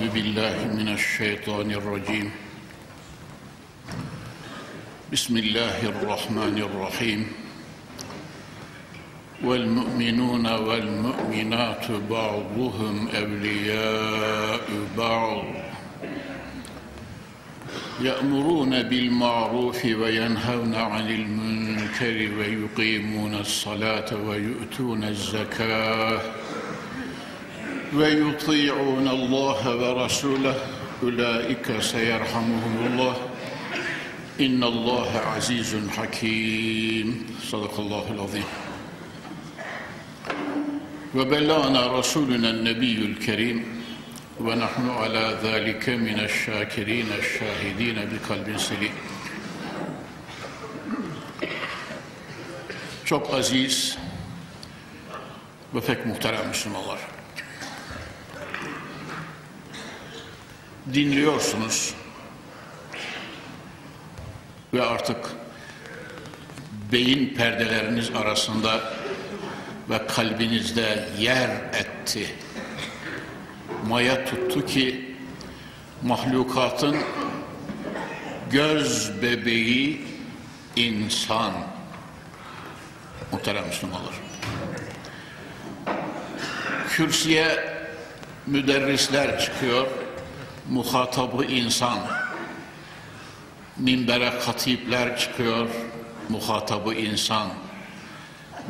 أعوذ بالله من الشيطان الرجيم. بسم الله الرحمن الرحيم. والمؤمنون والمؤمنات بعضهم أولياء بعض. يأمرون بالمعروف وينهون عن المنكر ويقيمون الصلاة ويؤتون الزكاة. ويطيعون الله ورسوله أولئك سيرحمهم الله إن الله عزيز حكيم صدق الله العظيم وبلغنا رسولنا النبي الكريم ونحن على ذلك من الشاكرين الشاهدين بقلب سليم Çok aziz ve pek muhterem Müslümanlar. Dinliyorsunuz ve artık beyin perdeleriniz arasında ve kalbinizde yer etti. Maya tuttu ki mahlukatın göz bebeği insan. Muhterem Müslümanlar. Kürsüye müderrisler çıkıyor, muhatabı insan. Minbere katipler çıkıyor, muhatabı insan.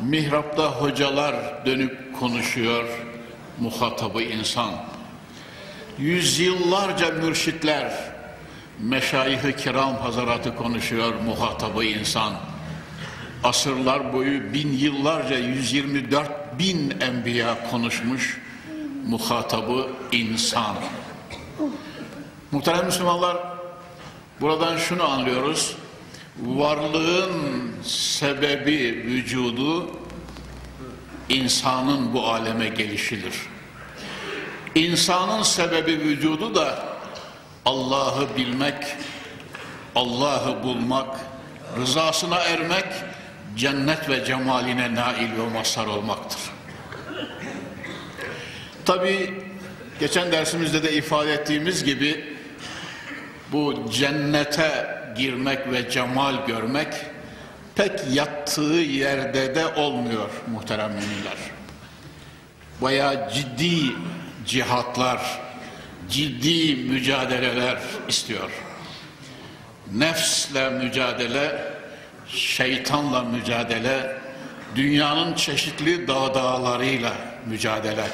Mihrapta hocalar dönüp konuşuyor, muhatabı insan. Yüzyıllarca mürşitler, meşayih-i kiram hazaratı konuşuyor, muhatabı insan. Asırlar boyu bin yıllarca 124 bin enbiya konuşmuş, muhatabı insan. Muhterem Müslümanlar, buradan şunu anlıyoruz. Varlığın sebebi vücudu insanın bu aleme gelişidir. İnsanın sebebi vücudu da Allah'ı bilmek, Allah'ı bulmak, rızasına ermek, cennet ve cemaline nail ve mazhar olmaktır. Tabi geçen dersimizde de ifade ettiğimiz gibi bu cennete girmek ve cemal görmek pek yattığı yerde de olmuyor muhterem müminler. Baya ciddi cihatlar, ciddi mücadeleler istiyor. Nefsle mücadele, şeytanla mücadele, dünyanın çeşitli dağ dağlarıyla mücadele.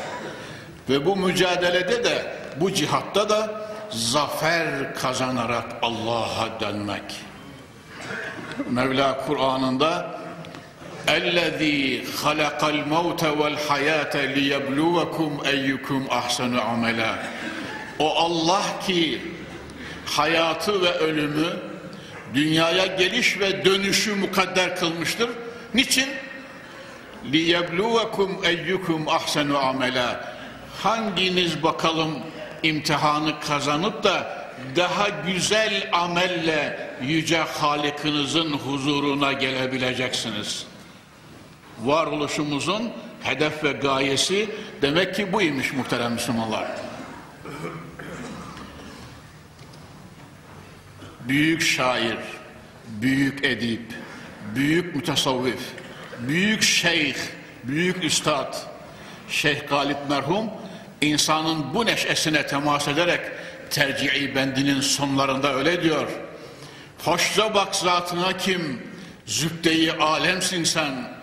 Ve bu mücadelede de, bu cihatta da zafer kazanarak Allah'a dönmek. Mevla Kur'an'ında اَلَّذ۪ي خَلَقَ الْمَوْتَ وَالْحَيَاةَ لِيَبْلُوَكُمْ اَيُّكُمْ اَحْسَنُ عَمَلًا O Allah ki hayatı ve ölümü, dünyaya geliş ve dönüşü mukadder kılmıştır. Niçin? لِيَبْلُوَكُمْ اَيُّكُمْ اَحْسَنُ عَمَلًا Hanginiz bakalım imtihanı kazanıp da daha güzel amelle yüce Halik'inizin huzuruna gelebileceksiniz. Varoluşumuzun hedef ve gayesi demek ki buymuş muhterem Müslümanlar. Büyük şair, büyük edip, büyük mütesavvif, büyük şeyh, büyük üstad, Şeyh Galip merhum insanın bu neşesine temas ederek tercihi bendinin sonlarında öyle diyor. Hoşça bak zatına kim, zübdeyi alemsin sen.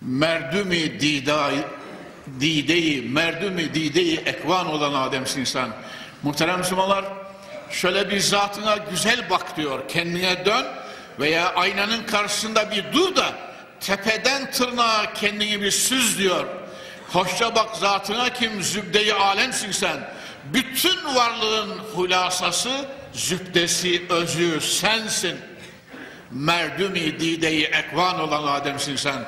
Merdumi didai, dideyi, merdumi dideyi ekvan olan Adem'sin sen. Muhterem Müslümanlar, şöyle bir zatına güzel bak diyor, kendine dön veya aynanın karşısında bir dur da tepeden tırnağa kendini bir süz diyor. Hoşça bak zatına kim zübdeyi alemsin sen. Bütün varlığın hulasası, zübdesi, özü sensin. Merdumi dideyi ekvan olan Adem'sin sen.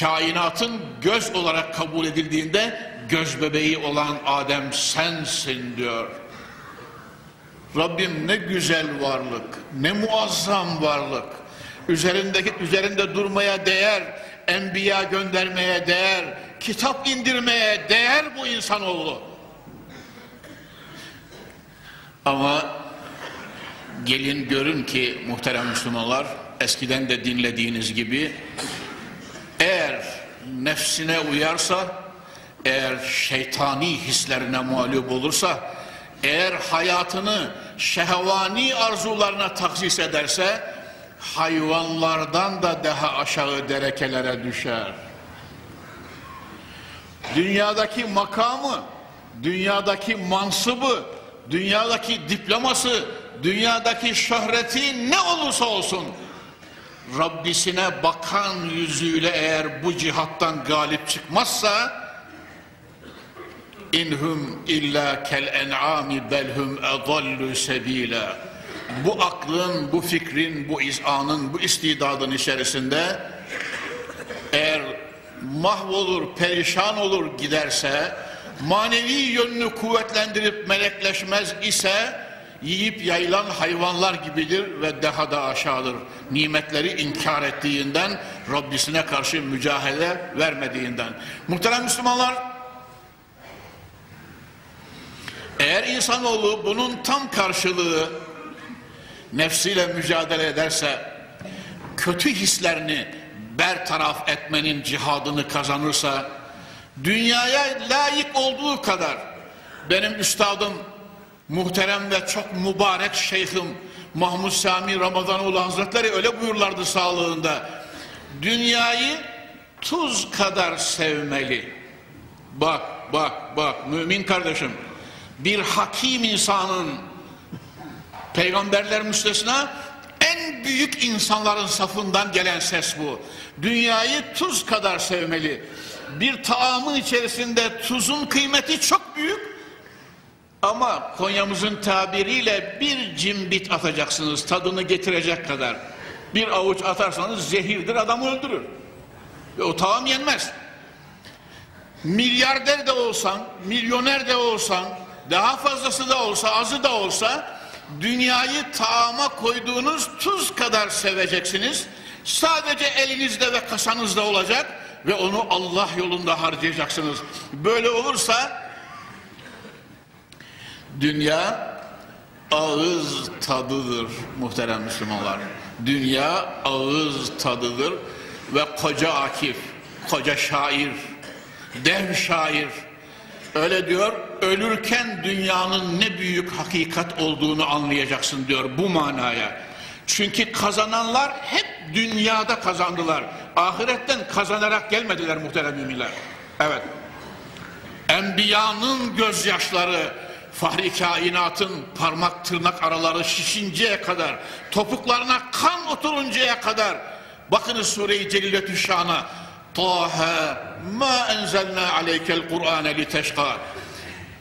Kainatın göz olarak kabul edildiğinde göz bebeği olan Adem sensin diyor. Rabbim ne güzel varlık, ne muazzam varlık. Üzerindeki üzerinde durmaya değer, enbiya göndermeye değer, kitap indirmeye değer bu insanoğlu. Ama gelin görün ki muhterem Müslümanlar, eskiden de dinlediğiniz gibi eğer nefsine uyarsa, eğer şeytani hislerine mağlup olursa, eğer hayatını şehvani arzularına taksis ederse, hayvanlardan da daha aşağı derekelere düşer. Dünyadaki makamı, dünyadaki mansıbı, dünyadaki diploması, dünyadaki şöhreti ne olursa olsun, Rabbisine bakan yüzüyle eğer bu cihattan galip çıkmazsa inhum illa kel en'ami belhum edallu sebila bu aklın, bu fikrin, bu izanın, bu istidadın içerisinde eğer mahvolur, perişan olur giderse manevi yönünü kuvvetlendirip melekleşmez ise yiyip yayılan hayvanlar gibidir ve daha da aşağıdır. Nimetleri inkar ettiğinden, Rabbisine karşı mücahede vermediğinden. Muhterem Müslümanlar, eğer insanoğlu bunun tam karşılığı nefsiyle mücadele ederse, kötü hislerini bertaraf etmenin cihadını kazanırsa, dünyaya layık olduğu kadar benim üstadım muhterem ve çok mübarek şeyhim Mahmud Sami Ramazanoğlu Hazretleri öyle buyurlardı sağlığında. Dünyayı tuz kadar sevmeli. Bak, bak, bak mümin kardeşim. Bir hakim insanın peygamberler müstesna en büyük insanların safından gelen ses bu. Dünyayı tuz kadar sevmeli. Bir taamın içerisinde tuzun kıymeti çok büyük. Ama Konya'mızın tabiriyle bir cimbit atacaksınız tadını getirecek kadar. Bir avuç atarsanız zehirdir adamı öldürür. Ve o taam yenmez. Milyarder de olsan, milyoner de olsan, daha fazlası da olsa, azı da olsa dünyayı taama koyduğunuz tuz kadar seveceksiniz. Sadece elinizde ve kasanızda olacak ve onu Allah yolunda harcayacaksınız. Böyle olursa Dünya ağız tadıdır muhterem Müslümanlar. Dünya ağız tadıdır ve koca Akif, koca şair, dev şair öyle diyor ölürken dünyanın ne büyük hakikat olduğunu anlayacaksın diyor bu manaya. Çünkü kazananlar hep dünyada kazandılar. Ahiretten kazanarak gelmediler muhterem müminler. Evet. Enbiyanın gözyaşları, Fahri kainatın parmak tırnak araları şişinceye kadar, topuklarına kan oturuncaya kadar, bakınız Sure-i Celiletü Şan'a, Taha ma enzelna aleykel Kur'ane li teşka.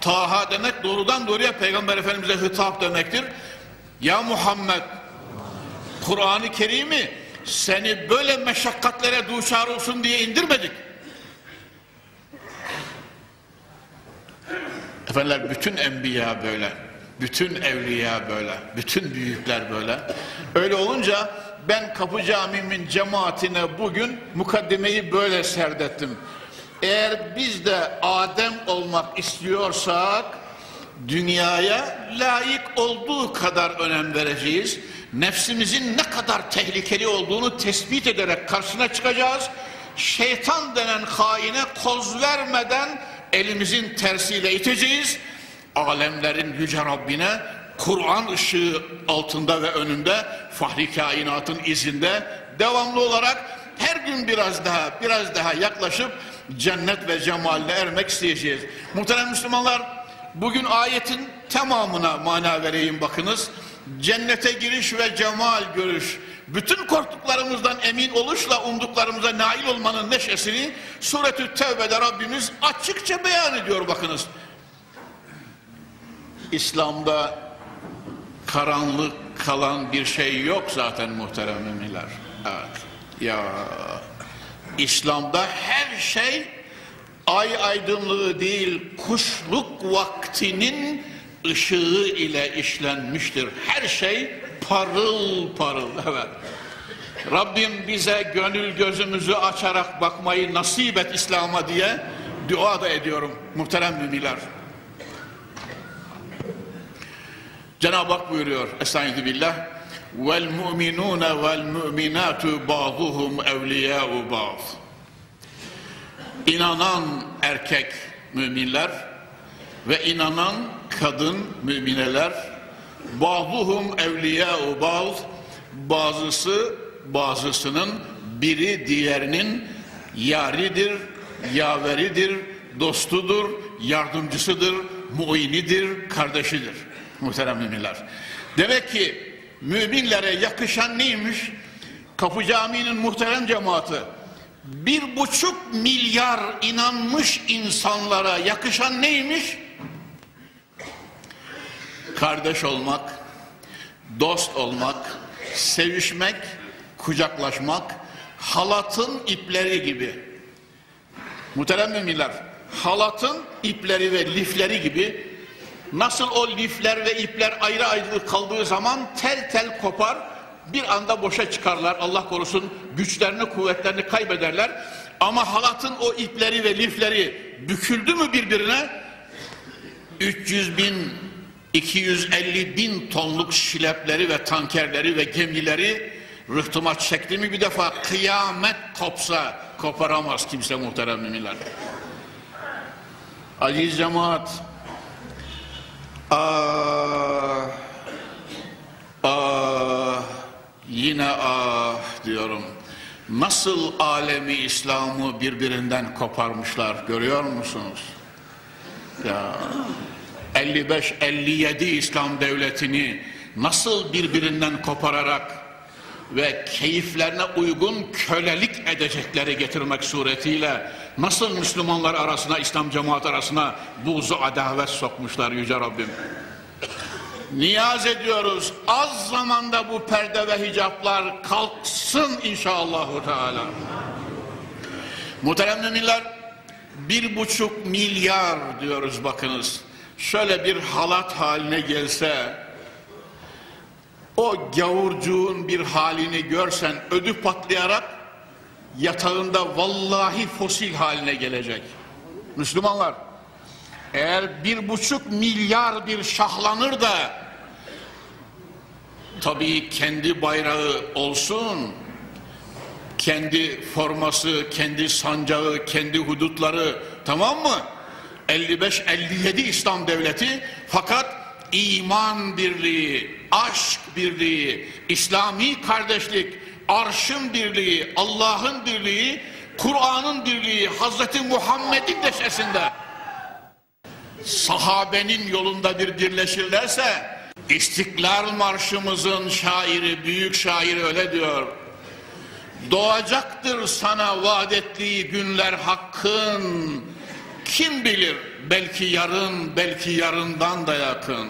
Taha demek doğrudan doğruya Peygamber Efendimiz'e hitap demektir. Ya Muhammed, Kur'an-ı Kerim'i seni böyle meşakkatlere duşar olsun diye indirmedik. Efendiler bütün enbiya böyle. Bütün evliya böyle. Bütün büyükler böyle. Öyle olunca ben Kapı Camii'min cemaatine bugün mukaddimeyi böyle serdettim. Eğer biz de Adem olmak istiyorsak dünyaya layık olduğu kadar önem vereceğiz. Nefsimizin ne kadar tehlikeli olduğunu tespit ederek karşısına çıkacağız. Şeytan denen haine koz vermeden elimizin tersiyle iteceğiz. Alemlerin yüce Rabbine Kur'an ışığı altında ve önünde fahri kainatın izinde devamlı olarak her gün biraz daha biraz daha yaklaşıp cennet ve cemaline ermek isteyeceğiz. Muhterem Müslümanlar bugün ayetin tamamına mana vereyim bakınız. Cennete giriş ve cemal görüş bütün korktuklarımızdan emin oluşla umduklarımıza nail olmanın neşesini Suretü Tevbe'de Rabbimiz açıkça beyan ediyor bakınız. İslam'da karanlık kalan bir şey yok zaten muhterem müminler. Evet. Ya İslam'da her şey ay aydınlığı değil kuşluk vaktinin ışığı ile işlenmiştir. Her şey parıl parıl. Evet. Rabbim bize gönül gözümüzü açarak bakmayı nasip et İslam'a diye dua da ediyorum muhterem müminler. Cenab-ı Hak buyuruyor Estaizu billah vel mu'minune vel mu'minatu ba'duhum evliya'u ba'd. İnanan erkek müminler ve inanan kadın mümineler ba'duhum evliya'u ba'd. Bazısı bazısının biri diğerinin yaridir, yaveridir, dostudur, yardımcısıdır, muinidir, kardeşidir. Muhterem müminler. Demek ki müminlere yakışan neymiş? Kapı Camii'nin muhterem cemaati bir buçuk milyar inanmış insanlara yakışan neymiş? Kardeş olmak, dost olmak, sevişmek, kucaklaşmak, halatın ipleri gibi. Muhterem müminler, halatın ipleri ve lifleri gibi Nasıl o lifler ve ipler ayrı ayrı kaldığı zaman tel tel kopar, bir anda boşa çıkarlar. Allah korusun güçlerini, kuvvetlerini kaybederler. Ama halatın o ipleri ve lifleri büküldü mü birbirine 300 bin, 250 bin tonluk şilepleri ve tankerleri ve gemileri rıhtıma çekti mi bir defa kıyamet kopsa koparamaz kimse muhterem müminler. Aziz cemaat Ah, ah, yine ah diyorum. Nasıl alemi İslam'ı birbirinden koparmışlar görüyor musunuz? Ya 55-57 İslam devletini nasıl birbirinden kopararak ve keyiflerine uygun kölelik edecekleri getirmek suretiyle nasıl Müslümanlar arasına, İslam cemaat arasına buzu adavet sokmuşlar Yüce Rabbim. Niyaz ediyoruz az zamanda bu perde ve hicaplar kalksın inşallah Teala. Muhterem müminler bir buçuk milyar diyoruz bakınız. Şöyle bir halat haline gelse o gavurcuğun bir halini görsen ödü patlayarak yatağında vallahi fosil haline gelecek. Müslümanlar eğer bir buçuk milyar bir şahlanır da tabii kendi bayrağı olsun kendi forması, kendi sancağı, kendi hudutları tamam mı? 55-57 İslam devleti fakat iman birliği, aşk birliği, İslami kardeşlik, arşın birliği, Allah'ın birliği, Kur'an'ın birliği, Hazreti Muhammed'in deşesinde sahabenin yolunda bir birleşirlerse İstiklal Marşımızın şairi, büyük şairi öyle diyor. Doğacaktır sana vaat ettiği günler hakkın. Kim bilir belki yarın, belki yarından da yakın.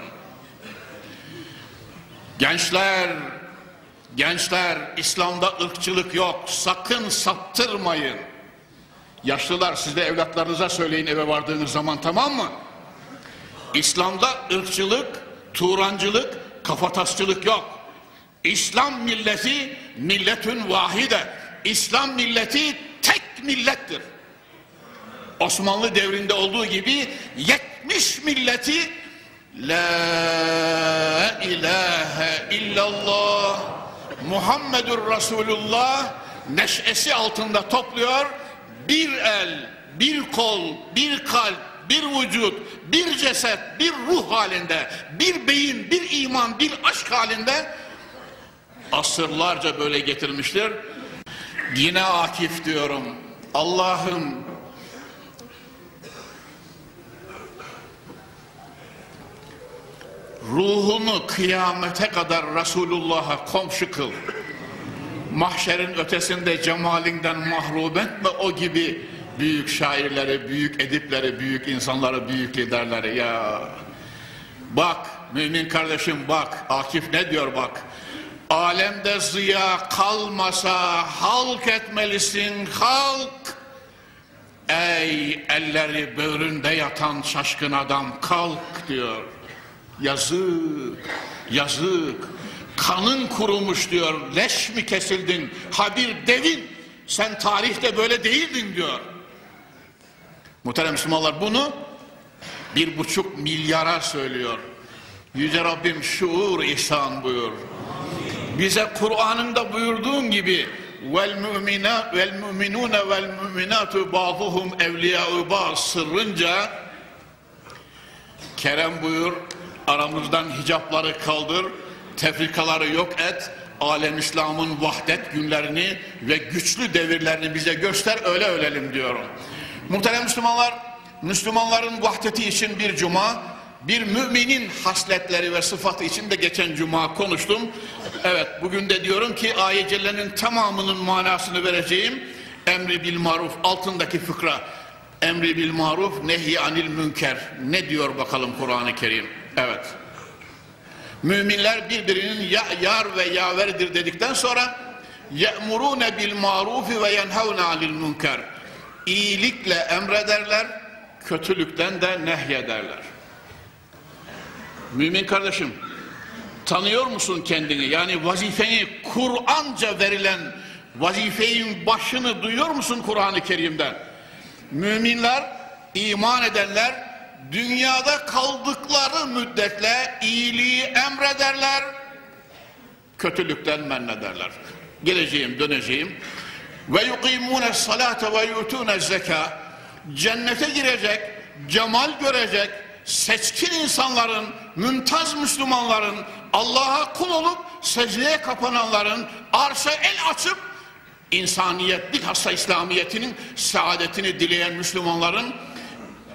Gençler, gençler İslam'da ırkçılık yok. Sakın saptırmayın. Yaşlılar siz de evlatlarınıza söyleyin eve vardığınız zaman tamam mı? İslam'da ırkçılık, turancılık, kafatasçılık yok. İslam milleti milletün vahide. İslam milleti tek millettir. Osmanlı devrinde olduğu gibi 70 milleti La ilahe illallah Muhammedur Resulullah neşesi altında topluyor. Bir el, bir kol, bir kalp, bir vücut, bir ceset, bir ruh halinde, bir beyin, bir iman, bir aşk halinde asırlarca böyle getirmiştir. Yine Akif diyorum. Allah'ım ruhunu kıyamete kadar Resulullah'a komşu kıl. mahşerin ötesinde cemalinden mahrum etme o gibi büyük şairleri, büyük edipleri, büyük insanları, büyük liderleri ya. Bak mümin kardeşim bak Akif ne diyor bak. Alemde ziya kalmasa halk etmelisin halk. Ey elleri böğründe yatan şaşkın adam kalk diyor. Yazık, yazık. Kanın kurumuş diyor. Leş mi kesildin? Ha bir devin. Sen tarihte böyle değildin diyor. Muhterem Müslümanlar bunu bir buçuk milyara söylüyor. Yüce Rabbim şuur ihsan buyur. Bize Kur'an'ında buyurduğun gibi vel müminat vel müminune vel müminatu ba'duhum evliya'u ba'd sırrınca Kerem buyur aramızdan hicapları kaldır tefrikaları yok et alem İslam'ın vahdet günlerini ve güçlü devirlerini bize göster öyle ölelim diyorum. Muhterem Müslümanlar Müslümanların vahdeti için bir cuma bir müminin hasletleri ve sıfatı için de geçen cuma konuştum. Evet bugün de diyorum ki ayet cellenin tamamının manasını vereceğim. Emri bil maruf altındaki fıkra. Emri bil maruf nehy anil münker. Ne diyor bakalım Kur'an-ı Kerim? Evet. Müminler birbirinin ya, yar ve yaverdir dedikten sonra ye'murune bil marufi ve yenhevne anil münker. İyilikle emrederler, kötülükten de nehyederler. Mümin kardeşim, tanıyor musun kendini? Yani vazifeni Kur'anca verilen vazifeyin başını duyuyor musun Kur'an-ı Kerim'den? Müminler, iman edenler dünyada kaldıkları müddetle iyiliği emrederler, kötülükten men ederler. Geleceğim, döneceğim. Ve yukimune salate ve yutune zeka. Cennete girecek, cemal görecek, seçkin insanların, mümtaz Müslümanların, Allah'a kul olup secdeye kapananların, arşa el açıp insaniyet, bilhassa İslamiyetinin saadetini dileyen Müslümanların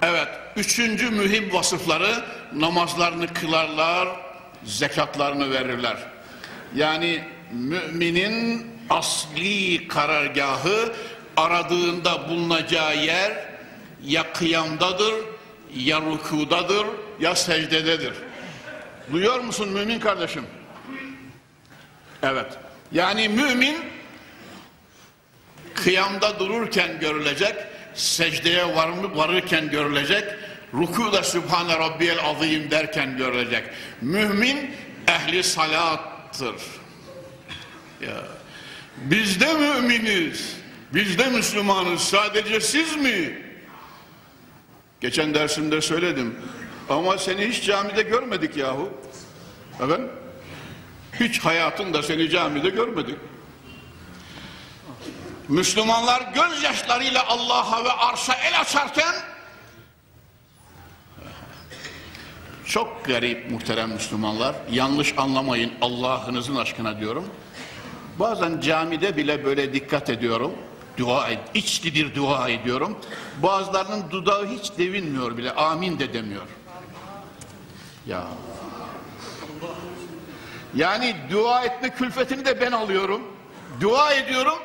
evet üçüncü mühim vasıfları namazlarını kılarlar, zekatlarını verirler. Yani müminin asli karargahı aradığında bulunacağı yer ya kıyamdadır, ya rükudadır, ya secdededir. Duyuyor musun mümin kardeşim? Evet. Yani mümin kıyamda dururken görülecek, secdeye var mı varırken görülecek, rukuda Sübhane Rabbiyel Azim derken görülecek. Mümin ehli salattır. Ya. Biz de müminiz, biz de Müslümanız, sadece siz mi? Geçen dersimde söyledim. Ama seni hiç camide görmedik yahu. Efendim? Hiç hayatında seni camide görmedik. Müslümanlar gözyaşlarıyla Allah'a ve arşa el açarken çok garip muhterem Müslümanlar yanlış anlamayın Allah'ınızın aşkına diyorum. Bazen camide bile böyle dikkat ediyorum dua et, içli bir dua ediyorum. Bazılarının dudağı hiç devinmiyor bile amin de demiyor. Ya. Yani dua etme külfetini de ben alıyorum. Dua ediyorum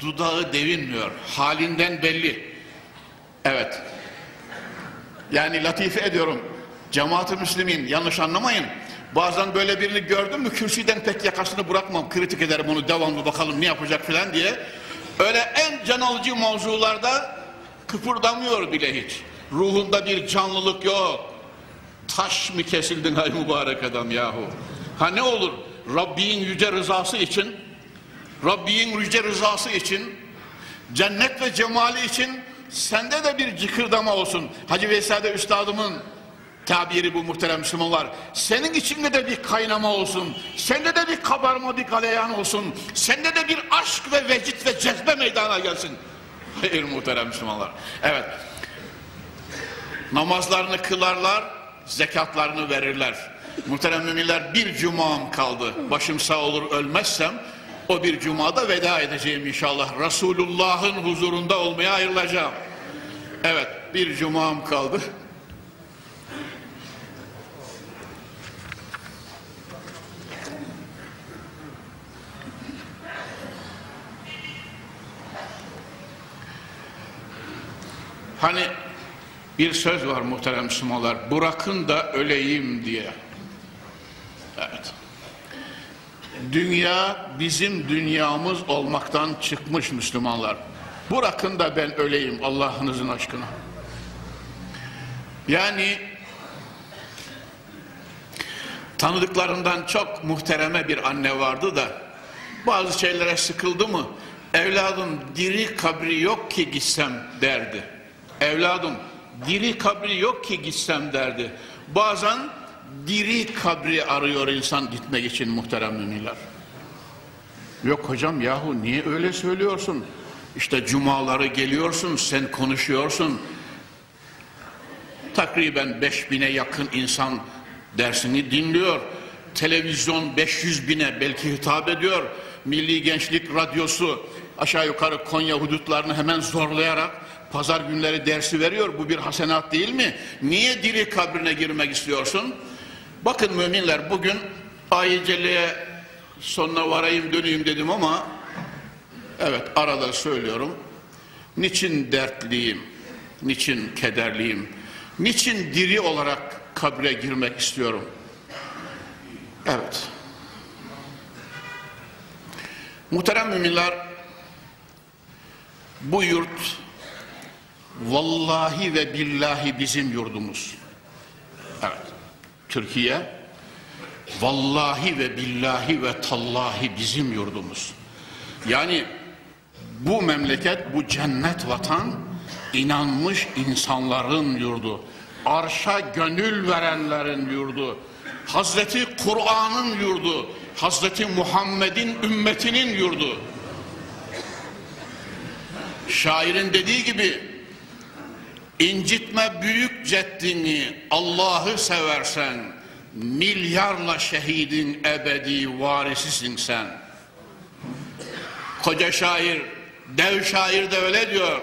dudağı devinmiyor. Halinden belli. Evet. Yani latife ediyorum. Cemaat-ı Müslümin yanlış anlamayın. Bazen böyle birini gördüm mü kürsüden pek yakasını bırakmam. Kritik ederim onu devamlı bakalım ne yapacak filan diye. Öyle en can alıcı mevzularda kıpırdamıyor bile hiç. Ruhunda bir canlılık yok. Taş mı kesildin hay mübarek adam yahu. Ha ne olur Rabbin yüce rızası için Rabbin yüce rızası için, cennet ve cemali için sende de bir cıkırdama olsun. Hacı Veysade Üstadımın tabiri bu muhterem Müslümanlar. Senin içinde de bir kaynama olsun. Sende de bir kabarma, bir galeyan olsun. Sende de bir aşk ve vecit ve cezbe meydana gelsin. Hayır muhterem Müslümanlar. Evet. Namazlarını kılarlar, zekatlarını verirler. Muhterem müminler bir cumam kaldı. Başım sağ olur ölmezsem o bir cumada veda edeceğim inşallah. Resulullah'ın huzurunda olmaya ayrılacağım. Evet bir cumam kaldı. Hani bir söz var muhterem Müslümanlar. Bırakın da öleyim diye. Evet. Dünya bizim dünyamız olmaktan çıkmış Müslümanlar. Bırakın da ben öleyim Allah'ınızın aşkına. Yani tanıdıklarından çok muhtereme bir anne vardı da bazı şeylere sıkıldı mı evladım diri kabri yok ki gitsem derdi. Evladım diri kabri yok ki gitsem derdi. Bazen diri kabri arıyor insan gitmek için muhterem müminler. Yok hocam yahu niye öyle söylüyorsun? İşte cumaları geliyorsun, sen konuşuyorsun. Takriben 5000'e yakın insan dersini dinliyor. Televizyon 500 bine belki hitap ediyor. Milli Gençlik Radyosu aşağı yukarı Konya hudutlarını hemen zorlayarak pazar günleri dersi veriyor. Bu bir hasenat değil mi? Niye diri kabrine girmek istiyorsun? Bakın müminler bugün ayiceliğe sonuna varayım döneyim dedim ama evet arada söylüyorum. Niçin dertliyim? Niçin kederliyim? Niçin diri olarak kabre girmek istiyorum? Evet. Muhterem müminler bu yurt vallahi ve billahi bizim yurdumuz. Türkiye vallahi ve billahi ve tallahi bizim yurdumuz. Yani bu memleket, bu cennet vatan inanmış insanların yurdu. Arşa gönül verenlerin yurdu. Hazreti Kur'an'ın yurdu. Hazreti Muhammed'in ümmetinin yurdu. Şairin dediği gibi incitme büyük ceddini Allah'ı seversen milyarla şehidin ebedi varisisin sen. Koca şair, dev şair de öyle diyor.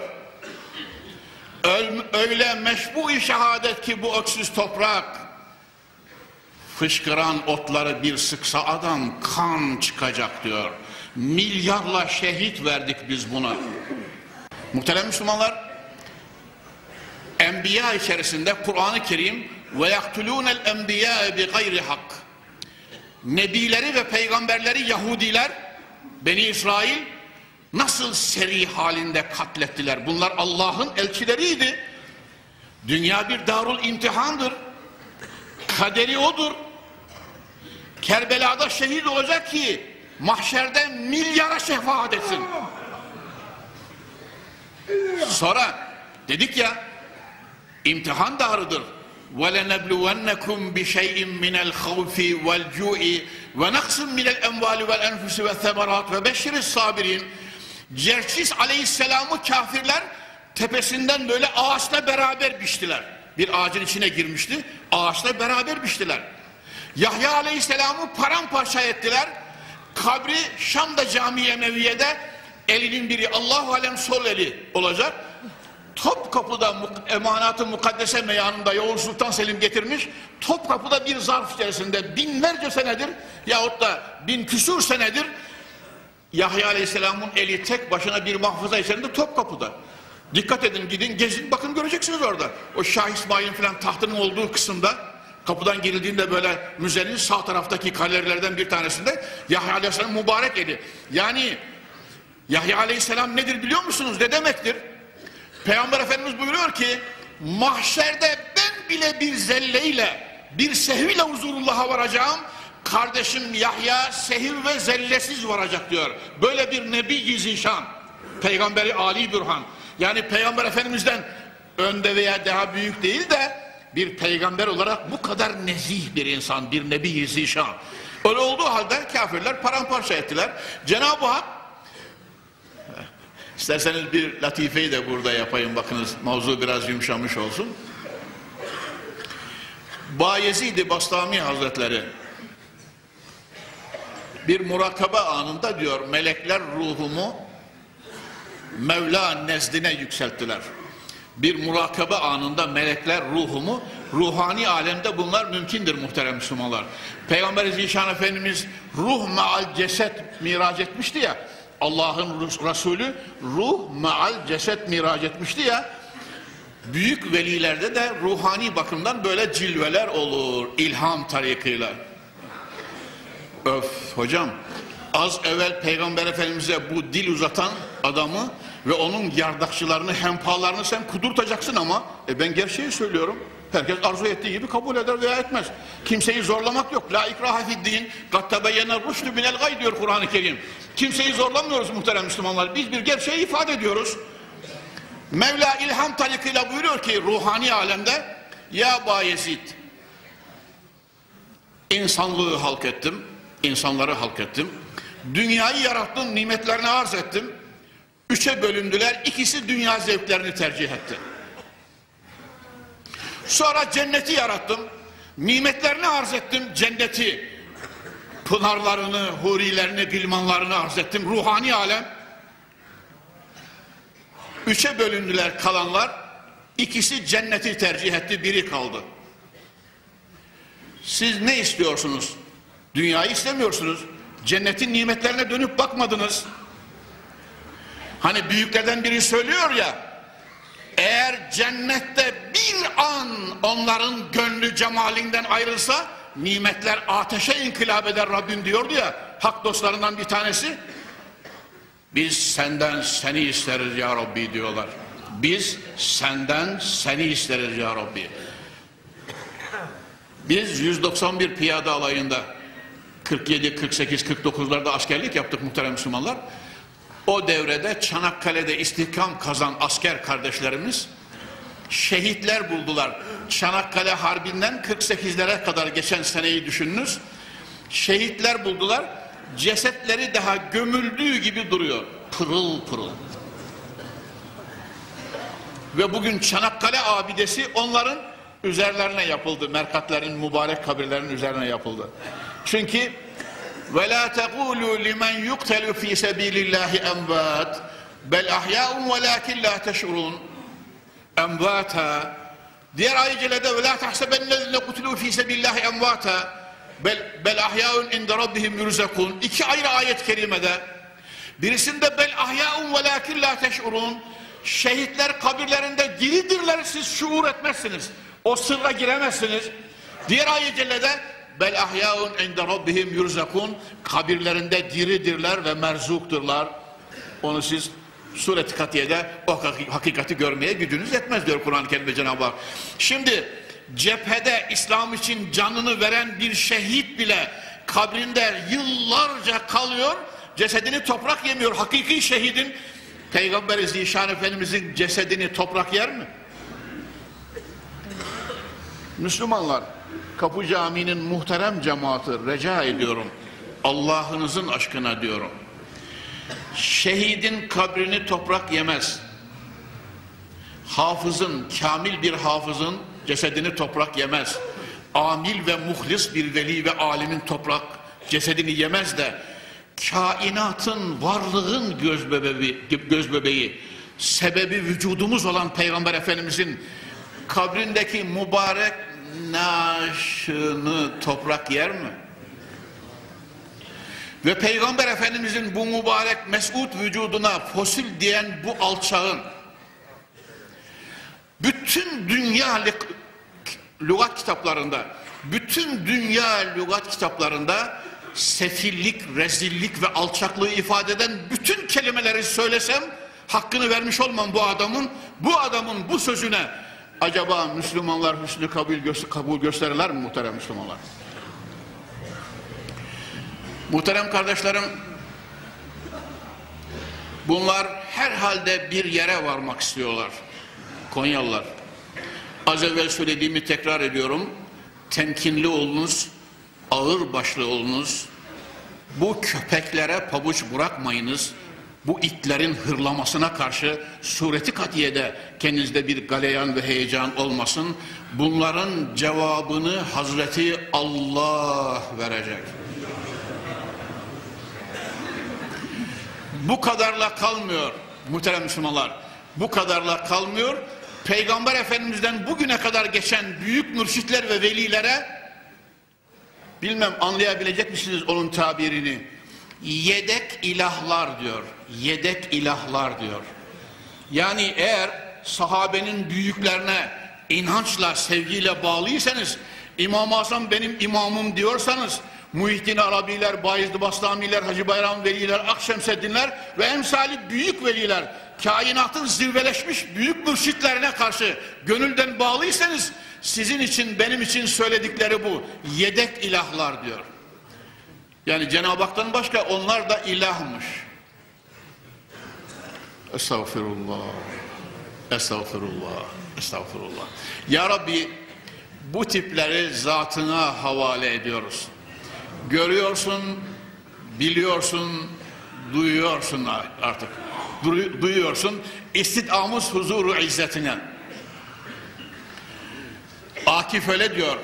Öyle meşbu-i şehadet ki bu öksüz toprak fışkıran otları bir sıksa adam kan çıkacak diyor. Milyarla şehit verdik biz buna. Muhterem Müslümanlar, Enbiya içerisinde Kur'an-ı Kerim ve yaktulûnel enbiyâ bi gayri hak. Nebileri ve peygamberleri Yahudiler, Beni İsrail nasıl seri halinde katlettiler. Bunlar Allah'ın elçileriydi. Dünya bir darul imtihandır. Kaderi odur. Kerbela'da şehit olacak ki mahşerde milyara şefaat etsin. Sonra dedik ya imtihan dağrıdır. وَلَنَبْلُوَنَّكُمْ بِشَيْءٍ مِنَ الْخَوْفِ وَالْجُوءِ وَنَقْسٍ مِنَ الْاَنْوَالِ وَالْاَنْفُسِ وَالثَّمَرَاتِ وَبَشِّرِ الصَّابِرِينَ Cerçis aleyhisselamı kafirler tepesinden böyle ağaçla beraber biçtiler. Bir ağacın içine girmişti, ağaçla beraber biçtiler. Yahya aleyhisselamı paramparça ettiler. Kabri Şam'da cami Emeviye'de elinin biri Allahu alem sol eli olacak. Topkapı'da emanatı mukaddese meyanında Yavuz Sultan Selim getirmiş. Topkapı'da bir zarf içerisinde binlerce senedir yahut da bin küsur senedir Yahya Aleyhisselam'ın eli tek başına bir mahfuza içerisinde Topkapı'da. Dikkat edin gidin gezin bakın göreceksiniz orada. O Şah İsmail'in falan tahtının olduğu kısımda kapıdan girildiğinde böyle müzenin sağ taraftaki galerilerden bir tanesinde Yahya Aleyhisselam mübarek eli. Yani Yahya Aleyhisselam nedir biliyor musunuz? Ne demektir? Peygamber Efendimiz buyuruyor ki mahşerde ben bile bir zelleyle bir sehviyle huzurullah'a varacağım. Kardeşim Yahya sehiv ve zellesiz varacak diyor. Böyle bir nebi zişan peygamberi Ali Bürhan. Yani peygamber efendimizden önde veya daha büyük değil de bir peygamber olarak bu kadar nezih bir insan bir nebi zişan öyle olduğu halde kafirler paramparça ettiler. Cenab-ı Hak İsterseniz bir latifeyi de burada yapayım bakınız mavzu biraz yumuşamış olsun. Bayezid-i Bastami Hazretleri bir murakabe anında diyor melekler ruhumu Mevla nezdine yükselttiler. Bir murakabe anında melekler ruhumu ruhani alemde bunlar mümkündür muhterem Müslümanlar. Peygamber Zişan Efendimiz ruh maal ceset miraç etmişti ya Allah'ın Resulü ruh maal ceset miraç etmişti ya Büyük velilerde de ruhani bakımdan böyle cilveler olur ilham tarikıyla. Öf hocam az evvel Peygamber Efendimiz'e bu dil uzatan adamı ve onun yardakçılarını, hempalarını sen kudurtacaksın ama e ben gerçeği söylüyorum. Herkes arzu ettiği gibi kabul eder veya etmez. Kimseyi zorlamak yok. La ikraha fid din. Kat tebeyyene rüştü minel gay diyor Kur'an-ı Kerim. Kimseyi zorlamıyoruz muhterem Müslümanlar. Biz bir gerçeği ifade ediyoruz. Mevla ilham tarikıyla buyuruyor ki ruhani alemde Ya Bayezid insanlığı halk ettim, insanları halk ettim. Dünyayı yarattım, nimetlerini arz ettim. Üçe bölündüler, ikisi dünya zevklerini tercih etti. Sonra cenneti yarattım, nimetlerini arz ettim, cenneti, pınarlarını, hurilerini, gılmanlarını arz ettim, ruhani alem. Üçe bölündüler kalanlar, ikisi cenneti tercih etti, biri kaldı. Siz ne istiyorsunuz? Dünyayı istemiyorsunuz. Cennetin nimetlerine dönüp bakmadınız. Hani büyüklerden biri söylüyor ya, eğer cennette bir an onların gönlü cemalinden ayrılsa, nimetler ateşe inkılap eder Rabbim diyordu ya, hak dostlarından bir tanesi. Biz senden seni isteriz ya Rabbi diyorlar. Biz senden seni isteriz ya Rabbi. Biz 191 piyade alayında 47, 48, 49'larda askerlik yaptık muhterem Müslümanlar. O devrede Çanakkale'de istihkam kazan asker kardeşlerimiz şehitler buldular. Çanakkale Harbi'nden 48'lere kadar geçen seneyi düşününüz. Şehitler buldular. Cesetleri daha gömüldüğü gibi duruyor. Pırıl pırıl. Ve bugün Çanakkale abidesi onların üzerlerine yapıldı. Merkatlerin mübarek kabirlerinin üzerine yapıldı. Çünkü ve la tekulu limen yuktelu fi sabilillahi envat bel ahyaun velakin la teşurun. Envata diğer ayet-i ve la tahsebennellezine kutulu fi sabilillahi envata bel, bel ahyaun inde rabbihim yurzakun. İki ayrı ayet kerimede birisinde bel ahyaun velakin la teşurun. Şehitler kabirlerinde diridirler siz şuur etmezsiniz o sırra giremezsiniz. Diğer ayet cellede bel ahyaun inde rabbihim yurzakun kabirlerinde diridirler ve merzukturlar onu siz Suret-i Katiye'de o hakikati görmeye gücünüz yetmez diyor Kur'an-ı Kerim'de Cenab-ı Hak. Şimdi cephede İslam için canını veren bir şehit bile kabrinde yıllarca kalıyor, cesedini toprak yemiyor. Hakiki şehidin Peygamber Zişan Efendimizin cesedini toprak yer mi? Müslümanlar, Kapı Camii'nin muhterem cemaati rica ediyorum. Allah'ınızın aşkına diyorum. Şehidin kabrini toprak yemez. Hafızın, kamil bir hafızın cesedini toprak yemez. Amil ve muhlis bir veli ve alimin toprak cesedini yemez de kainatın, varlığın göz bebeği, göz bebeği sebebi vücudumuz olan Peygamber Efendimizin kabrindeki mübarek naşını toprak yer mi? Ve Peygamber Efendimizin bu mübarek mesut vücuduna fosil diyen bu alçağın bütün dünya lügat kitaplarında bütün dünya lügat kitaplarında sefillik, rezillik ve alçaklığı ifade eden bütün kelimeleri söylesem hakkını vermiş olmam bu adamın bu adamın bu sözüne acaba Müslümanlar hüsnü kabul, gö kabul gösterirler mi muhterem Müslümanlar? Muhterem kardeşlerim, bunlar herhalde bir yere varmak istiyorlar. Konyalılar. Az evvel söylediğimi tekrar ediyorum. Temkinli olunuz, ağır başlı olunuz. Bu köpeklere pabuç bırakmayınız. Bu itlerin hırlamasına karşı sureti katiyede kendinizde bir galeyan ve heyecan olmasın. Bunların cevabını Hazreti Allah verecek. Bu kadarla kalmıyor muhterem Müslümanlar. Bu kadarla kalmıyor. Peygamber Efendimiz'den bugüne kadar geçen büyük mürşitler ve velilere bilmem anlayabilecek misiniz onun tabirini? Yedek ilahlar diyor. Yedek ilahlar diyor. Yani eğer sahabenin büyüklerine inançla, sevgiyle bağlıysanız, İmam-ı Azam benim imamım diyorsanız, Muhittin Arabiler, Bayezid Bastamiler, Hacı Bayram Veliler, Akşemseddinler ve emsali büyük veliler, kainatın zirveleşmiş büyük mürşitlerine karşı gönülden bağlıysanız, sizin için, benim için söyledikleri bu. Yedek ilahlar diyor. Yani Cenab-ı Hak'tan başka onlar da ilahmış. Estağfirullah. Estağfirullah. Estağfirullah. Ya Rabbi bu tipleri zatına havale ediyoruz. Görüyorsun, biliyorsun, duyuyorsun artık. Duyuyorsun istidamız huzuru izzetine. Akif öyle diyor.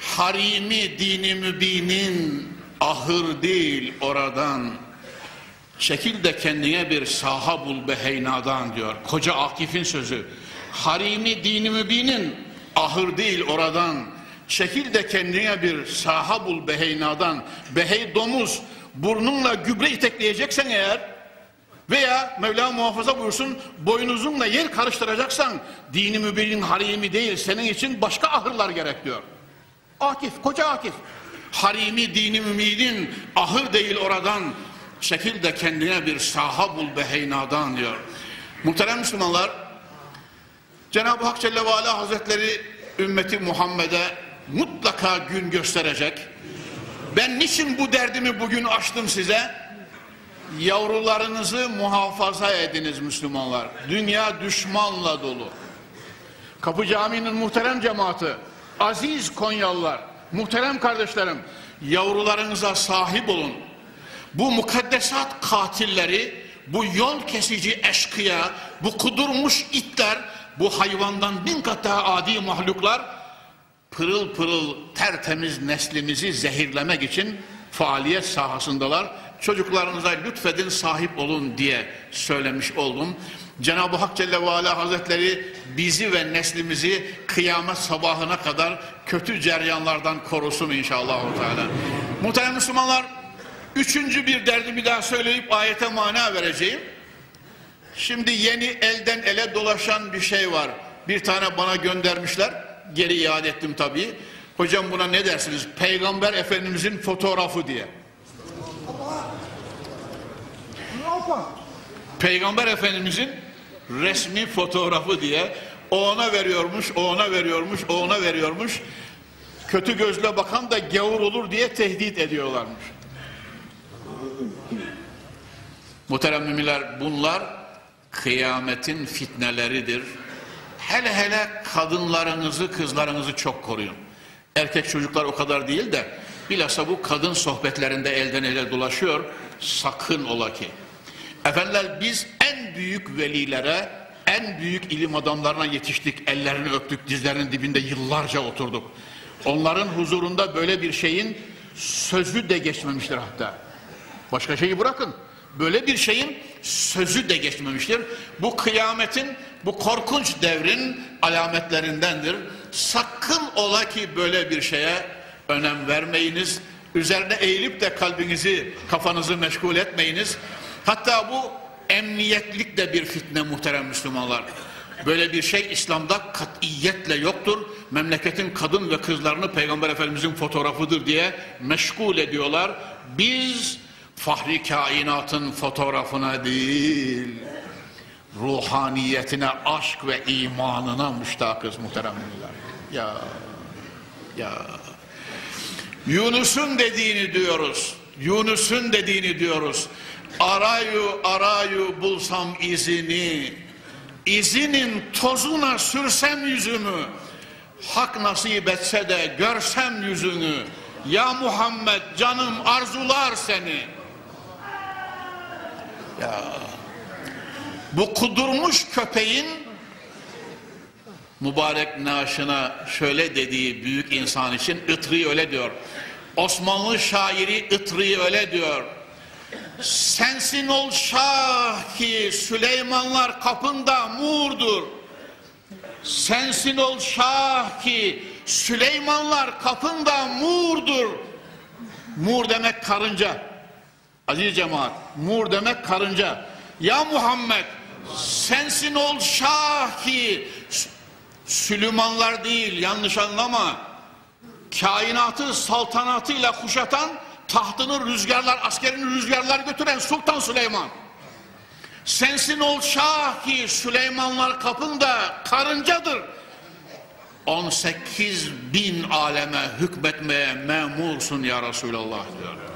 Harimi dini mübinin ahır değil oradan. Çekil de kendine bir saha bul beheynadan diyor. Koca Akif'in sözü. Harimi dini mübinin ahır değil oradan. Çekil de kendine bir saha bul beheynadan. Behey domuz burnunla gübre itekleyeceksen eğer veya Mevla muhafaza buyursun boynuzunla yer karıştıracaksan dini mübinin harimi değil senin için başka ahırlar gerek diyor. Akif, koca Akif. Harimi dini müminin ahır değil oradan şekil de kendine bir saha bul beheynadan diyor. Muhterem Müslümanlar Cenab-ı Hak Celle ve Ala Hazretleri ümmeti Muhammed'e mutlaka gün gösterecek. Ben niçin bu derdimi bugün açtım size? Yavrularınızı muhafaza ediniz Müslümanlar. Dünya düşmanla dolu. Kapı Camii'nin muhterem cemaati, aziz Konyalılar, muhterem kardeşlerim, yavrularınıza sahip olun. Bu mukaddesat katilleri, bu yol kesici eşkıya, bu kudurmuş itler, bu hayvandan bin kat daha adi mahluklar pırıl pırıl tertemiz neslimizi zehirlemek için faaliyet sahasındalar. Çocuklarınıza lütfedin sahip olun diye söylemiş oldum. Cenab-ı Hak Celle ve Ala Hazretleri bizi ve neslimizi kıyamet sabahına kadar kötü ceryanlardan korusun inşallah. Muhterem Müslümanlar, üçüncü bir derdi bir daha söyleyip ayete mana vereceğim. Şimdi yeni elden ele dolaşan bir şey var. Bir tane bana göndermişler. Geri iade ettim tabii. Hocam buna ne dersiniz? Peygamber Efendimizin fotoğrafı diye. Peygamber Efendimizin resmi fotoğrafı diye o ona veriyormuş, o ona veriyormuş, o ona veriyormuş. Kötü gözle bakan da gavur olur diye tehdit ediyorlarmış. Muhterem müminler bunlar kıyametin fitneleridir. Hele hele kadınlarınızı, kızlarınızı çok koruyun. Erkek çocuklar o kadar değil de bilhassa bu kadın sohbetlerinde elden ele dolaşıyor. Sakın ola ki. Efendiler biz en büyük velilere, en büyük ilim adamlarına yetiştik. Ellerini öptük, dizlerinin dibinde yıllarca oturduk. Onların huzurunda böyle bir şeyin sözü de geçmemiştir hatta. Başka şeyi bırakın. Böyle bir şeyin sözü de geçmemiştir. Bu kıyametin, bu korkunç devrin alametlerindendir. Sakın ola ki böyle bir şeye önem vermeyiniz. Üzerine eğilip de kalbinizi, kafanızı meşgul etmeyiniz. Hatta bu emniyetlik de bir fitne muhterem Müslümanlar. Böyle bir şey İslam'da katiyetle yoktur. Memleketin kadın ve kızlarını Peygamber Efendimizin fotoğrafıdır diye meşgul ediyorlar. Biz fahri kainatın fotoğrafına değil, ruhaniyetine, aşk ve imanına müştakız muhteremler. Ya, ya. Yunus'un dediğini diyoruz. Yunus'un dediğini diyoruz. Arayu arayu bulsam izini, izinin tozuna sürsem yüzümü, hak nasip etse de görsem yüzünü, ya Muhammed canım arzular seni.'' Ya bu kudurmuş köpeğin mübarek naşına şöyle dediği büyük insan için Itri öyle diyor. Osmanlı şairi Itri öyle diyor. Sensin ol şah ki Süleymanlar kapında murdur. Sensin ol şah ki Süleymanlar kapında murdur. Mur demek karınca. Aziz cemaat, mur demek karınca. Ya Muhammed sensin ol şahi Süleymanlar değil yanlış anlama kainatı saltanatıyla kuşatan tahtını rüzgarlar askerini rüzgarlar götüren Sultan Süleyman sensin ol şahi Süleymanlar kapında karıncadır 18 bin aleme hükmetmeye memursun ya Resulallah diyor.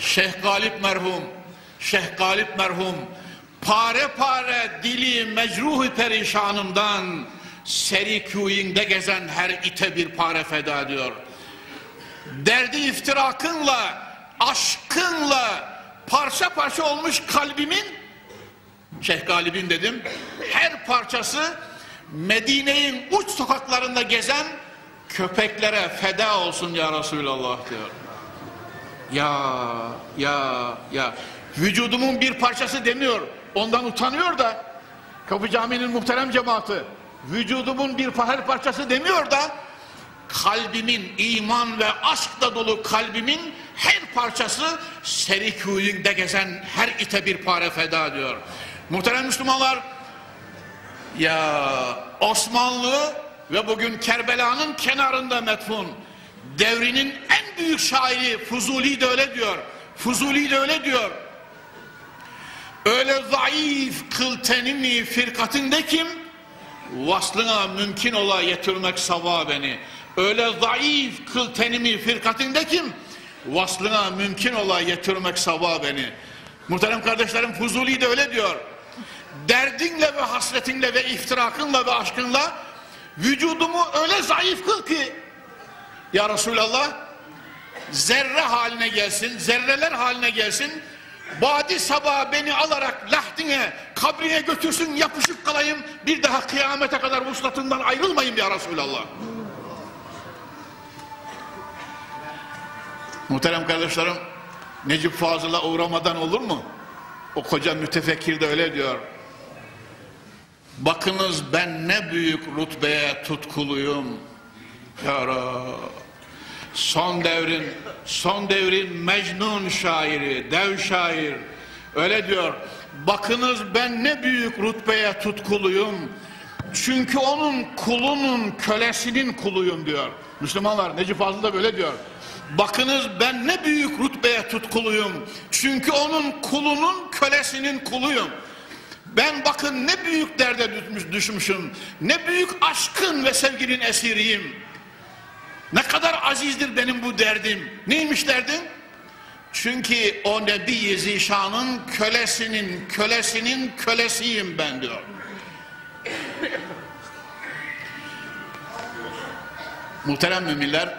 Şeyh Galip merhum, Şeyh Galip merhum pare pare dili mecruhu perişanından seri küyinde gezen her ite bir pare feda diyor. Derdi iftirakınla, aşkınla parça parça olmuş kalbimin Şeyh Galip'in dedim her parçası Medine'nin uç sokaklarında gezen köpeklere feda olsun ya Resulallah diyor. Ya ya ya vücudumun bir parçası demiyor. Ondan utanıyor da Kapı Camii'nin muhterem cemaati vücudumun bir her parçası demiyor da kalbimin iman ve aşkla dolu kalbimin her parçası seri kuyunda gezen her ite bir pare feda diyor. Muhterem Müslümanlar ya Osmanlı ve bugün Kerbela'nın kenarında metfun devrinin en büyük şairi Fuzuli de öyle diyor. Fuzuli de öyle diyor. Öyle zayıf kıl tenimi firkatinde kim? Vaslına mümkün ola yetirmek sava beni. Öyle zayıf kıl tenimi firkatinde kim? Vaslına mümkün ola yetirmek sava beni. Muhterem kardeşlerim Fuzuli de öyle diyor derdinle ve hasretinle ve iftirakınla ve aşkınla vücudumu öyle zayıf kıl ki ya Resulallah zerre haline gelsin, zerreler haline gelsin Badi sabah beni alarak lahdine, kabrine götürsün yapışıp kalayım bir daha kıyamete kadar vuslatından ayrılmayayım ya Resulallah. Muhterem kardeşlerim Necip Fazıl'a uğramadan olur mu? O koca mütefekkir de öyle diyor. Bakınız ben ne büyük rutbeye tutkuluyum. Ya Rab. Son devrin, son devrin Mecnun şairi, dev şair. Öyle diyor. Bakınız ben ne büyük rutbeye tutkuluyum. Çünkü onun kulunun, kölesinin kuluyum diyor. Müslümanlar Necip Fazıl da böyle diyor. Bakınız ben ne büyük rutbeye tutkuluyum. Çünkü onun kulunun, kölesinin kuluyum. Ben bakın ne büyük derde düşmüşüm. Ne büyük aşkın ve sevginin esiriyim. Ne kadar azizdir benim bu derdim. Neymiş derdin? Çünkü o Nebi Zişan'ın kölesinin, kölesinin kölesiyim ben diyor. Muhterem müminler,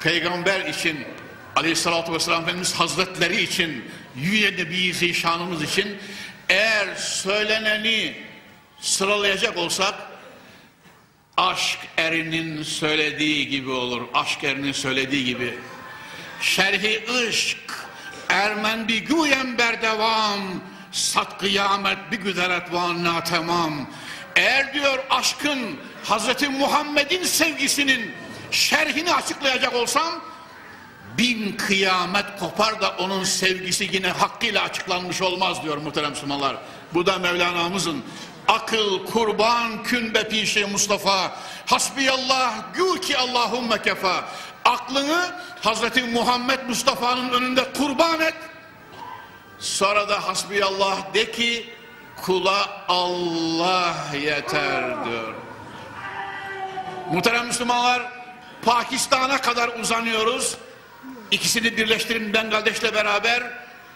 peygamber için, aleyhissalatü vesselam Efendimiz Hazretleri için, Yüce Nebi Zişan'ımız için eğer söyleneni sıralayacak olsak aşk erinin söylediği gibi olur. Aşk erinin söylediği gibi. Şerhi ışk ermen bir güyen berdevam sat kıyamet bir güderet van tamam. Eğer diyor aşkın Hazreti Muhammed'in sevgisinin şerhini açıklayacak olsam bin kıyamet kopar da onun sevgisi yine hakkıyla açıklanmış olmaz diyor muhterem Müslümanlar. Bu da Mevlana'mızın akıl kurban kün be pişe Mustafa. Hasbiyallah gül ki Allahumme kefa. Aklını Hazreti Muhammed Mustafa'nın önünde kurban et. Sonra da hasbiyallah de ki kula Allah yeter diyor. Muhterem Müslümanlar Pakistan'a kadar uzanıyoruz. İkisini birleştirin Bangladeş'le beraber.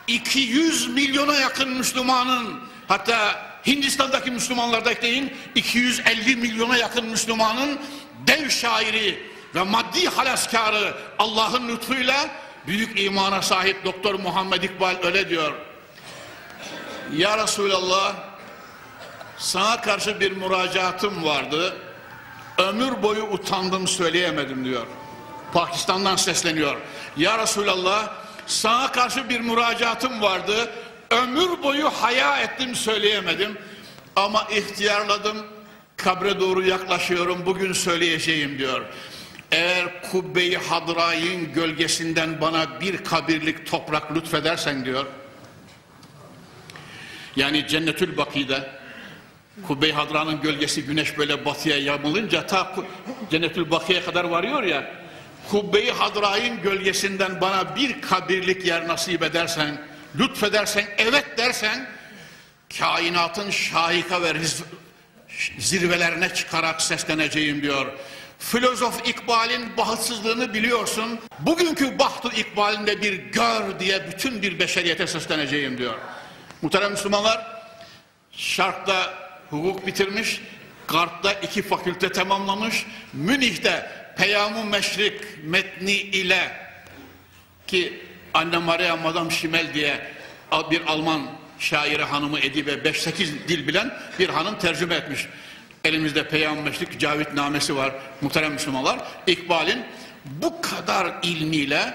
200 milyona yakın Müslümanın hatta Hindistan'daki Müslümanlar da ekleyin 250 milyona yakın Müslümanın dev şairi ve maddi halaskarı Allah'ın lütfuyla büyük imana sahip Doktor Muhammed İkbal öyle diyor. Ya Resulallah sana karşı bir müracaatım vardı. Ömür boyu utandım söyleyemedim diyor. Pakistan'dan sesleniyor. Ya Resulallah sana karşı bir müracaatım vardı. Ömür boyu haya ettim söyleyemedim. Ama ihtiyarladım. Kabre doğru yaklaşıyorum. Bugün söyleyeceğim diyor. Eğer kubbe-i hadrayın gölgesinden bana bir kabirlik toprak lütfedersen diyor. Yani Cennetül Baki'de Kubbe-i Hadra'nın gölgesi güneş böyle batıya yamılınca ta Cennetül Baki'ye kadar varıyor ya Kubbe-i Hadra'nın gölgesinden bana bir kabirlik yer nasip edersen lütfedersen evet dersen kainatın şahika ve zirvelerine çıkarak sesleneceğim diyor. Filozof İkbal'in bahtsızlığını biliyorsun. Bugünkü bahtı İkbal'inde bir gör diye bütün bir beşeriyete sesleneceğim diyor. Muhterem Müslümanlar, Şark'ta hukuk bitirmiş, Garp'ta iki fakülte tamamlamış, Münih'te Peyam-ı Meşrik metni ile ki Anne Maria Madame Schimmel diye bir Alman şairi hanımı edibe 5-8 dil bilen bir hanım tercüme etmiş. Elimizde Peygamberlik Cavit Namesi var muhterem Müslümanlar. İkbal'in bu kadar ilmiyle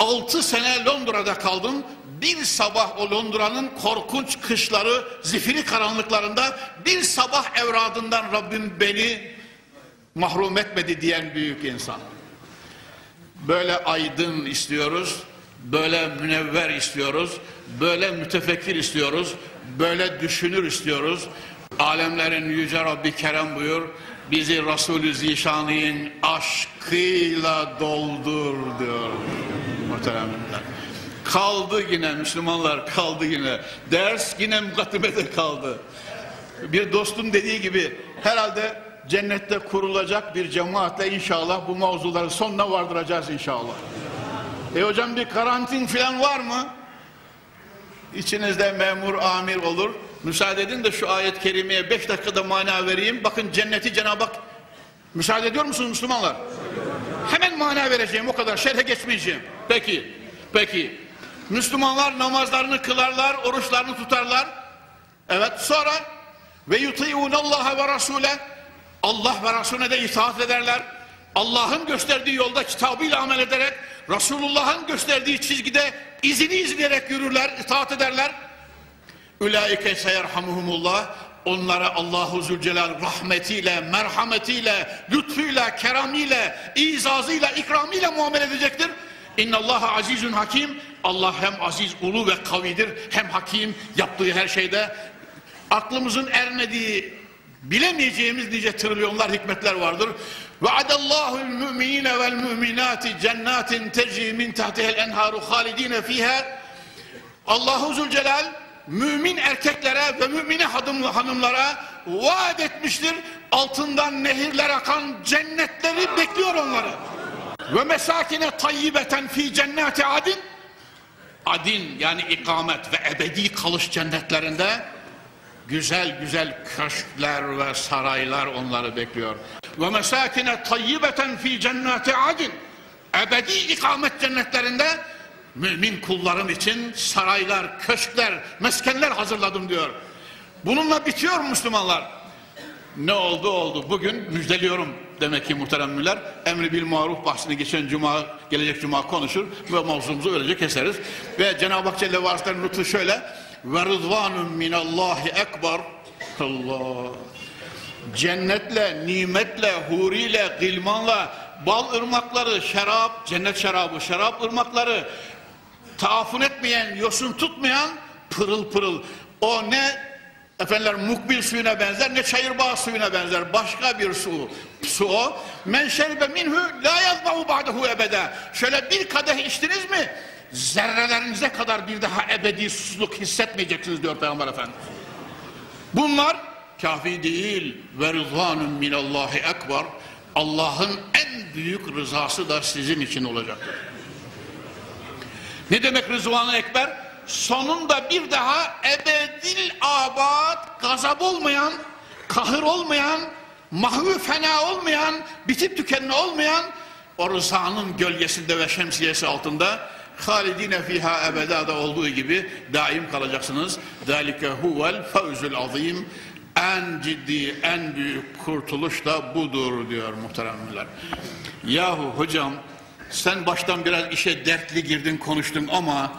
6 sene Londra'da kaldım. Bir sabah o Londra'nın korkunç kışları, zifiri karanlıklarında bir sabah evradından Rabbim beni mahrum etmedi diyen büyük insan. Böyle aydın istiyoruz, böyle münevver istiyoruz, böyle mütefekkir istiyoruz, böyle düşünür istiyoruz. Alemlerin yüce Rabbi Kerem buyur, bizi Resulü Zişanı'nın aşkıyla doldur diyor muhteremler. Kaldı yine Müslümanlar kaldı yine. Ders yine mukaddimede kaldı. Bir dostum dediği gibi herhalde cennette kurulacak bir cemaatle inşallah bu mavzuları sonuna vardıracağız inşallah. E hocam bir karantin falan var mı? İçinizde memur, amir olur. Müsaade edin de şu ayet-i kerimeye beş dakikada mana vereyim. Bakın cenneti Cenab-ı Hak müsaade ediyor musunuz Müslümanlar? Hemen mana vereceğim o kadar şerhe geçmeyeceğim. Peki, peki. Müslümanlar namazlarını kılarlar, oruçlarını tutarlar. Evet sonra ve yuti'unallaha ve rasule Allah ve Resulüne de itaat ederler. Allah'ın gösterdiği yolda kitabıyla amel ederek Resulullah'ın gösterdiği çizgide izini izleyerek yürürler, itaat ederler. Ülaike seyerhamuhumullah onlara Allahu Zülcelal rahmetiyle, merhametiyle, lütfuyla, keramiyle, izazıyla, ikramıyla muamele edecektir. İnnallaha azizun hakim. Allah hem aziz, ulu ve kavidir hem hakim yaptığı her şeyde aklımızın ermediği bilemeyeceğimiz nice trilyonlar hikmetler vardır. Adallahu müminine vel müminati cennatin tecri min tahtihel enharu halidine fiha Allahu Zülcelal mümin erkeklere ve mümine hanımlara vaat etmiştir. Altından nehirler akan cennetleri bekliyor onları. Ve mesakine tayyibeten fi cenneti adin adin yani ikamet ve ebedi kalış cennetlerinde güzel güzel köşkler ve saraylar onları bekliyor. Ve mesakine tayyibeten fi cenneti adin ebedi ikamet cennetlerinde mümin kullarım için saraylar, köşkler, meskenler hazırladım diyor. Bununla bitiyor Müslümanlar. Ne oldu oldu. Bugün müjdeliyorum demek ki muhteremler. Emri bil maruf bahsini geçen cuma, gelecek cuma konuşur ve mavzumuzu öylece keseriz. Ve Cenab-ı Hak Celle Varas'tan lütfu şöyle. Ve rızvanun minallahi ekber. Allah. Cennetle, nimetle, huriyle, gılmanla, bal ırmakları, şarap, cennet şarabı, şarap ırmakları, taafun etmeyen, yosun tutmayan pırıl pırıl. O ne efendiler mukbil suyuna benzer ne çayırbağ suyuna benzer. Başka bir su. Su o. Men şeribe minhu la yazmahu ba'dahu ebede. Şöyle bir kadeh içtiniz mi zerrelerinize kadar bir daha ebedi susuzluk hissetmeyeceksiniz diyor Peygamber Efendimiz. Bunlar kafi değil ve rızvanun minallahi ekber. Allah'ın en büyük rızası da sizin için olacaktır. Ne demek rızvanı ekber? Sonunda bir daha ebedil abad gazap olmayan, kahır olmayan, mahvü fena olmayan, bitip tükenme olmayan o rızanın gölgesinde ve şemsiyesi altında halidine fiha ebeda da olduğu gibi daim kalacaksınız. Zalike huvel fevzul azim. En ciddi, en büyük kurtuluş da budur diyor muhteremler. Yahu hocam sen baştan biraz işe dertli girdin konuştun ama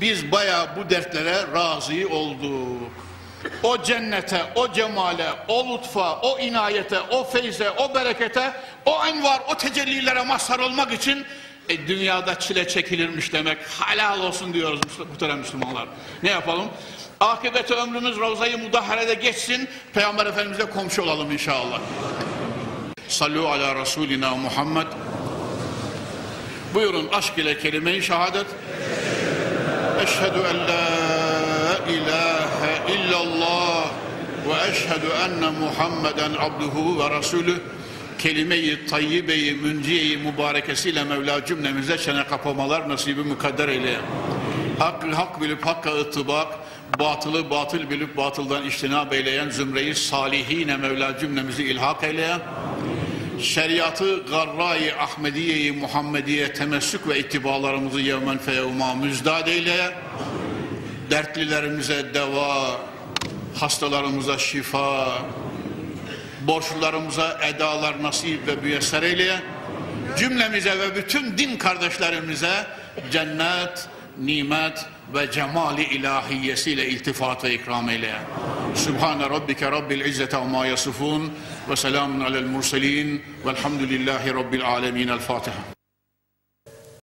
biz baya bu dertlere razı olduk. O cennete, o cemale, o lütfa, o inayete, o feyze, o berekete, o envar, o tecellilere mazhar olmak için e, dünyada çile çekilirmiş demek. Halal olsun diyoruz muhterem Müslümanlar. Ne yapalım? Akıbeti ömrümüz Ravza-i Mudahhare'de geçsin. Peygamber Efendimiz'le komşu olalım inşallah. Sallu ala Resulina Muhammed. Buyurun aşk ile kelime-i şehadet. Eşhedü en la ilahe illallah ve eşhedü enne Muhammeden abduhu ve rasulü kelime-i tayyibe-i münciye-i mübarekesiyle Mevla cümlemize çene kapamalar nasibi mukadder eyle. Hakkı hak bilip hakka ıttıbak, batılı batıl bilip batıldan iştinab eyleyen zümreyi salihine Mevla cümlemizi ilhak eyleyen, şeriatı garra-i Ahmediye-i Muhammediye temessük ve ittibalarımızı yevmen feyevma müzdad eyle, dertlilerimize deva, hastalarımıza şifa, borçlularımıza edalar nasip ve müyesser eyle, cümlemize ve bütün din kardeşlerimize cennet, nimet ve cemali ilahiyesiyle iltifat ve ikram eyle. Sübhane Rabbike Rabbil İzzete amma yasifun ve selamun alel murselin velhamdülillahi Rabbil alemin. El Fatiha.